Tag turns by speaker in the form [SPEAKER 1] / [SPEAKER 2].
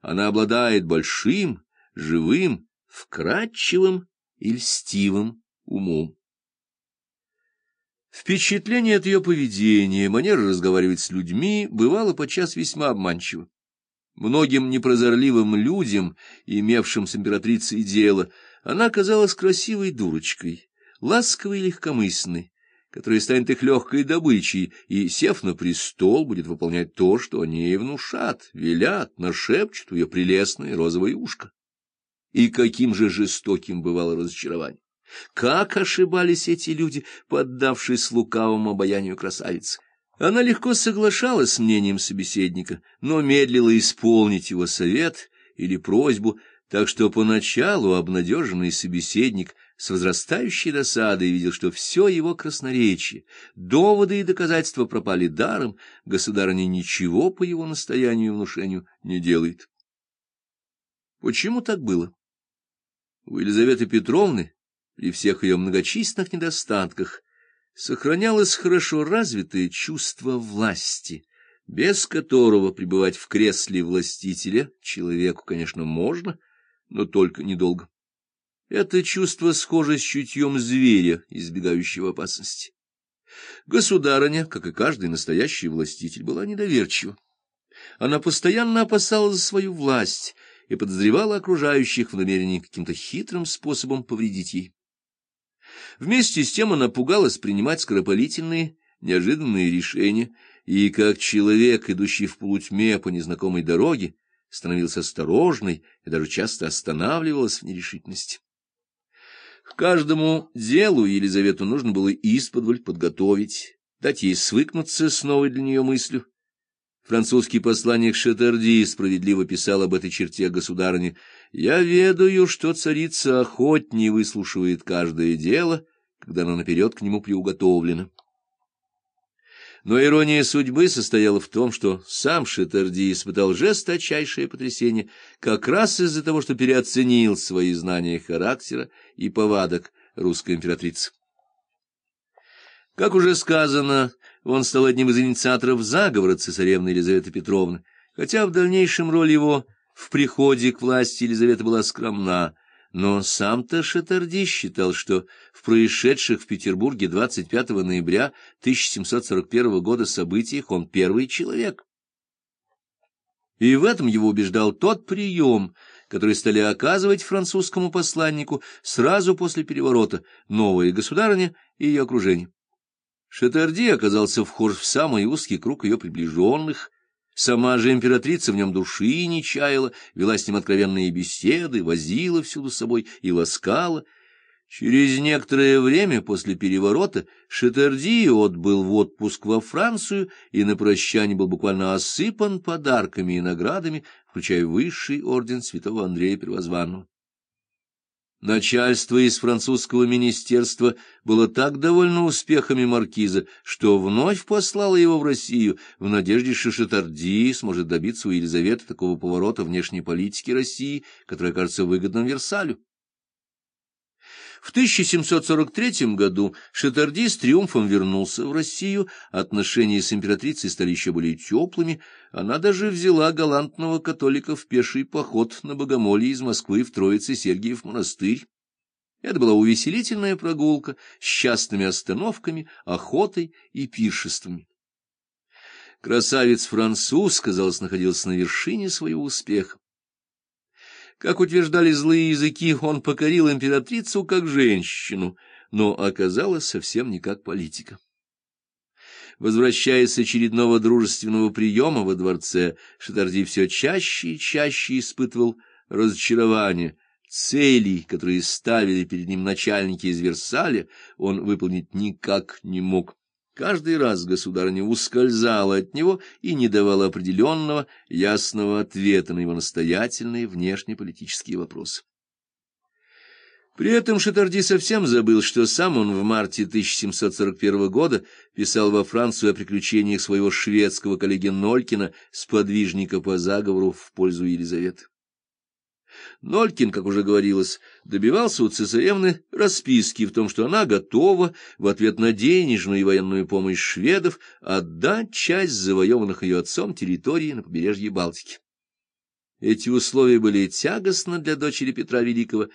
[SPEAKER 1] она обладает большим, живым, вкрадчивым и льстивым умом. Впечатление от ее поведения, манера разговаривать с людьми бывало подчас весьма обманчиво. Многим непрозорливым людям, имевшим с императрицей дело, она казалась красивой дурочкой, ласковой и легкомысленной, которая станет их легкой добычей и, сев на престол, будет выполнять то, что они ей внушат, велят, нашепчут в ее прелестное розовое ушко. И каким же жестоким бывало разочарование! Как ошибались эти люди, поддавшись лукавому обаянию красавицы! Она легко соглашалась с мнением собеседника, но медлила исполнить его совет или просьбу, так что поначалу обнадеженный собеседник с возрастающей досадой видел, что все его красноречие, доводы и доказательства пропали даром, государыня ничего по его настоянию и внушению не делает. Почему так было? У Елизаветы Петровны, при всех ее многочисленных недостатках, сохранялось хорошо развитое чувство власти, без которого пребывать в кресле властителя человеку, конечно, можно, но только недолго. Это чувство схоже с чутьем зверя, избегающего опасности. Государыня, как и каждый настоящий властитель, была недоверчива. Она постоянно опасалась за свою власть и подозревала окружающих в намерении каким-то хитрым способом повредить ей. Вместе с тем она пугалась принимать скоропалительные, неожиданные решения, и, как человек, идущий в полутьме по незнакомой дороге, становился осторожной и даже часто останавливалась в нерешительности. К каждому делу Елизавету нужно было исподволь подготовить, дать ей свыкнуться с новой для нее мыслью. Французский посланник Шатарди справедливо писал об этой черте государыни. «Я ведаю, что царица охотнее выслушивает каждое дело, когда оно наперед к нему приуготовлено». Но ирония судьбы состояла в том, что сам Шатарди испытал жесточайшее потрясение как раз из-за того, что переоценил свои знания характера и повадок русской императрицы. Как уже сказано, он стал одним из инициаторов заговора цесаревны Елизаветы Петровны, хотя в дальнейшем роль его в приходе к власти Елизаветы была скромна, но сам-то Шатарди считал, что в происшедших в Петербурге 25 ноября 1741 года событиях он первый человек. И в этом его убеждал тот прием, который стали оказывать французскому посланнику сразу после переворота новая государыня и ее окружение. Шатарди оказался вхож в самый узкий круг ее приближенных, Сама же императрица в нем души не чаяла, вела с ним откровенные беседы, возила всюду с собой и ласкала. Через некоторое время после переворота Шатарди отбыл в отпуск во Францию и на прощание был буквально осыпан подарками и наградами, включая высший орден святого Андрея Первозванного. Начальство из французского министерства было так довольно успехами маркиза, что вновь послало его в Россию в надежде, что Шатарди сможет добиться у Елизаветы такого поворота внешней политики России, который окажется выгодным Версалю. В 1743 году Шатарди с триумфом вернулся в Россию, отношения с императрицей стали еще более теплыми, она даже взяла галантного католика в пеший поход на богомолье из Москвы в Троице-Сергиев монастырь. Это была увеселительная прогулка с частными остановками, охотой и пиршествами. Красавец-француз, казалось, находился на вершине своего успеха. Как утверждали злые языки, он покорил императрицу как женщину, но оказалось совсем не как политика. Возвращаясь с очередного дружественного приема во дворце, Шатарди все чаще и чаще испытывал разочарование. Целей, которые ставили перед ним начальники из Версаля, он выполнить никак не мог. Каждый раз государыня ускользала от него и не давала определенного, ясного ответа на его настоятельные внешнеполитические вопросы. При этом Шатарди совсем забыл, что сам он в марте 1741 года писал во Францию о приключениях своего шведского коллеги Нолькина, сподвижника по заговору в пользу Елизаветы. Нолькин, как уже говорилось, добивался у цесаревны расписки в том, что она готова в ответ на денежную и военную помощь шведов отдать часть завоеванных ее отцом территории на побережье Балтики. Эти условия были тягостны для дочери Петра Великого,